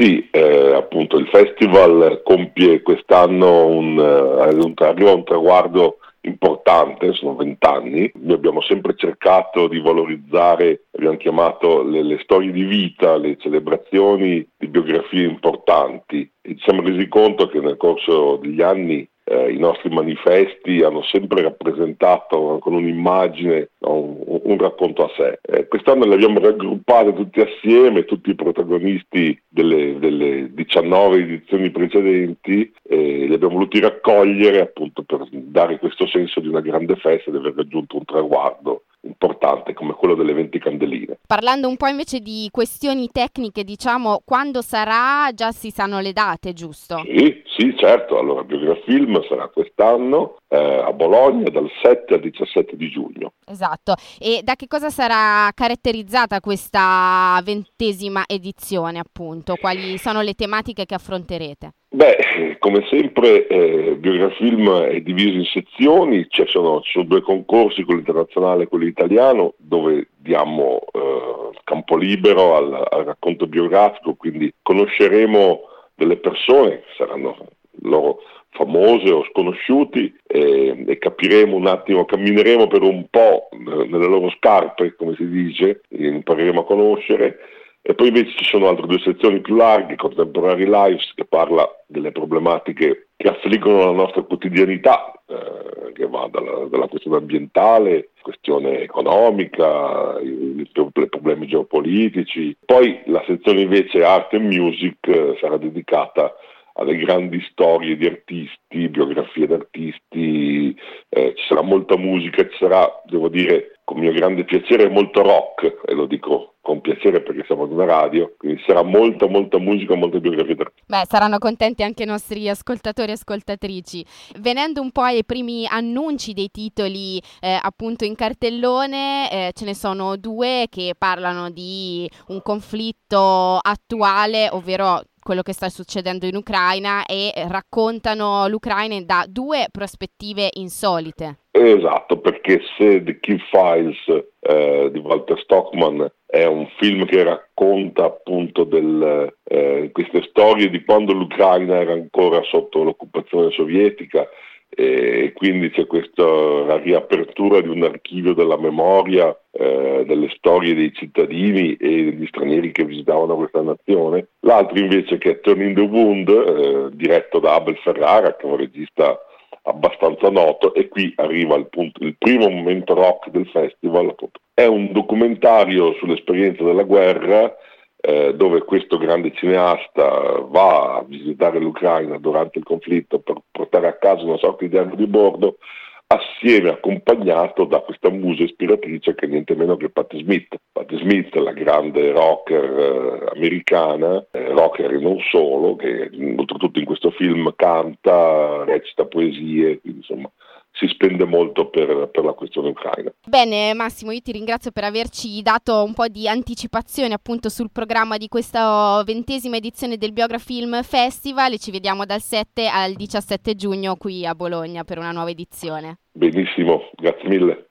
sì, eh, appunto il festival compie quest'anno un, uh, un, arriva un traguardo importante, sono vent'anni. Noi abbiamo sempre cercato di valorizzare, abbiamo chiamato le, le, storie di vita, le celebrazioni di biografie importanti e ci siamo resi conto che nel corso degli anni eh, i nostri manifesti hanno sempre rappresentato con un'immagine, un, un racconto a sé. Eh, quest'anno li abbiamo raggruppati tutti assieme, tutti i protagonisti delle, delle 19 edizioni precedenti, e li abbiamo voluti raccogliere appunto per dare questo senso di una grande festa, di aver raggiunto un traguardo importante come quello delle 20 candeline. Parlando un po' invece di questioni tecniche, diciamo, quando sarà già si sanno le date, giusto? Sì, sì, certo. Allora, Biografilm sarà quest'anno eh, a Bologna dal 7 al 17 di giugno. Esatto. E da che cosa sarà caratterizzata questa ventesima edizione, appunto? Quali sono le tematiche che affronterete? Beh, come sempre eh, Biografilm è diviso in sezioni, ci sono, ci sono, due concorsi, quello internazionale e quello italiano, dove diamo eh, campo libero al, al, racconto biografico, quindi conosceremo delle persone saranno loro famose o sconosciuti e, e, capiremo un attimo, cammineremo per un po' nelle loro scarpe, come si dice, impareremo a conoscere. E poi invece ci sono altre due sezioni più larghe, Contemporary Lives, che parla delle problematiche che affliggono la nostra quotidianità, eh, che va dalla, dalla, questione ambientale, questione economica, i, i, problemi geopolitici. Poi la sezione invece Art and Music eh, sarà dedicata alle grandi storie di artisti, biografie di artisti, eh, ci sarà molta musica, ci sarà, devo dire, con mio grande piacere, molto rock, e lo dico con piacere perché siamo ad una radio, quindi sarà molta molta musica, molta biografia. Beh, saranno contenti anche i nostri ascoltatori e ascoltatrici. Venendo un po' ai primi annunci dei titoli eh, appunto in cartellone, eh, ce ne sono due che parlano di un conflitto attuale, ovvero quello che sta succedendo in Ucraina e raccontano l'Ucraina da due prospettive insolite. Esatto, perché se The Key Files eh, di Walter Stockman è un film che racconta appunto del, eh, queste storie di quando l'Ucraina era ancora sotto l'occupazione sovietica e quindi c'è questa riapertura di un archivio della memoria eh, delle storie dei cittadini e degli stranieri che visitavano questa nazione. L'altro invece che è Turning the Wound, eh, diretto da Abel Ferrara, che è un regista abbastanza noto, e qui arriva il, punto, il primo momento rock del festival. È un documentario sull'esperienza della guerra eh, dove questo grande cineasta va a visitare l'Ucraina durante il conflitto per portare a casa una sorta di diario di bordo, assieme accompagnato da questa musa ispiratrice che è niente meno che Patti Smith. Patti Smith, la grande rocker eh, americana, eh, rocker e non solo, che oltretutto in questo film canta, recita poesie, quindi insomma si spende molto per, per, la questione ucraina. Bene Massimo, io ti ringrazio per averci dato un po' di anticipazione appunto sul programma di questa ventesima edizione del Biografilm Festival e ci vediamo dal 7 al 17 giugno qui a Bologna per una nuova edizione. Benissimo, grazie mille.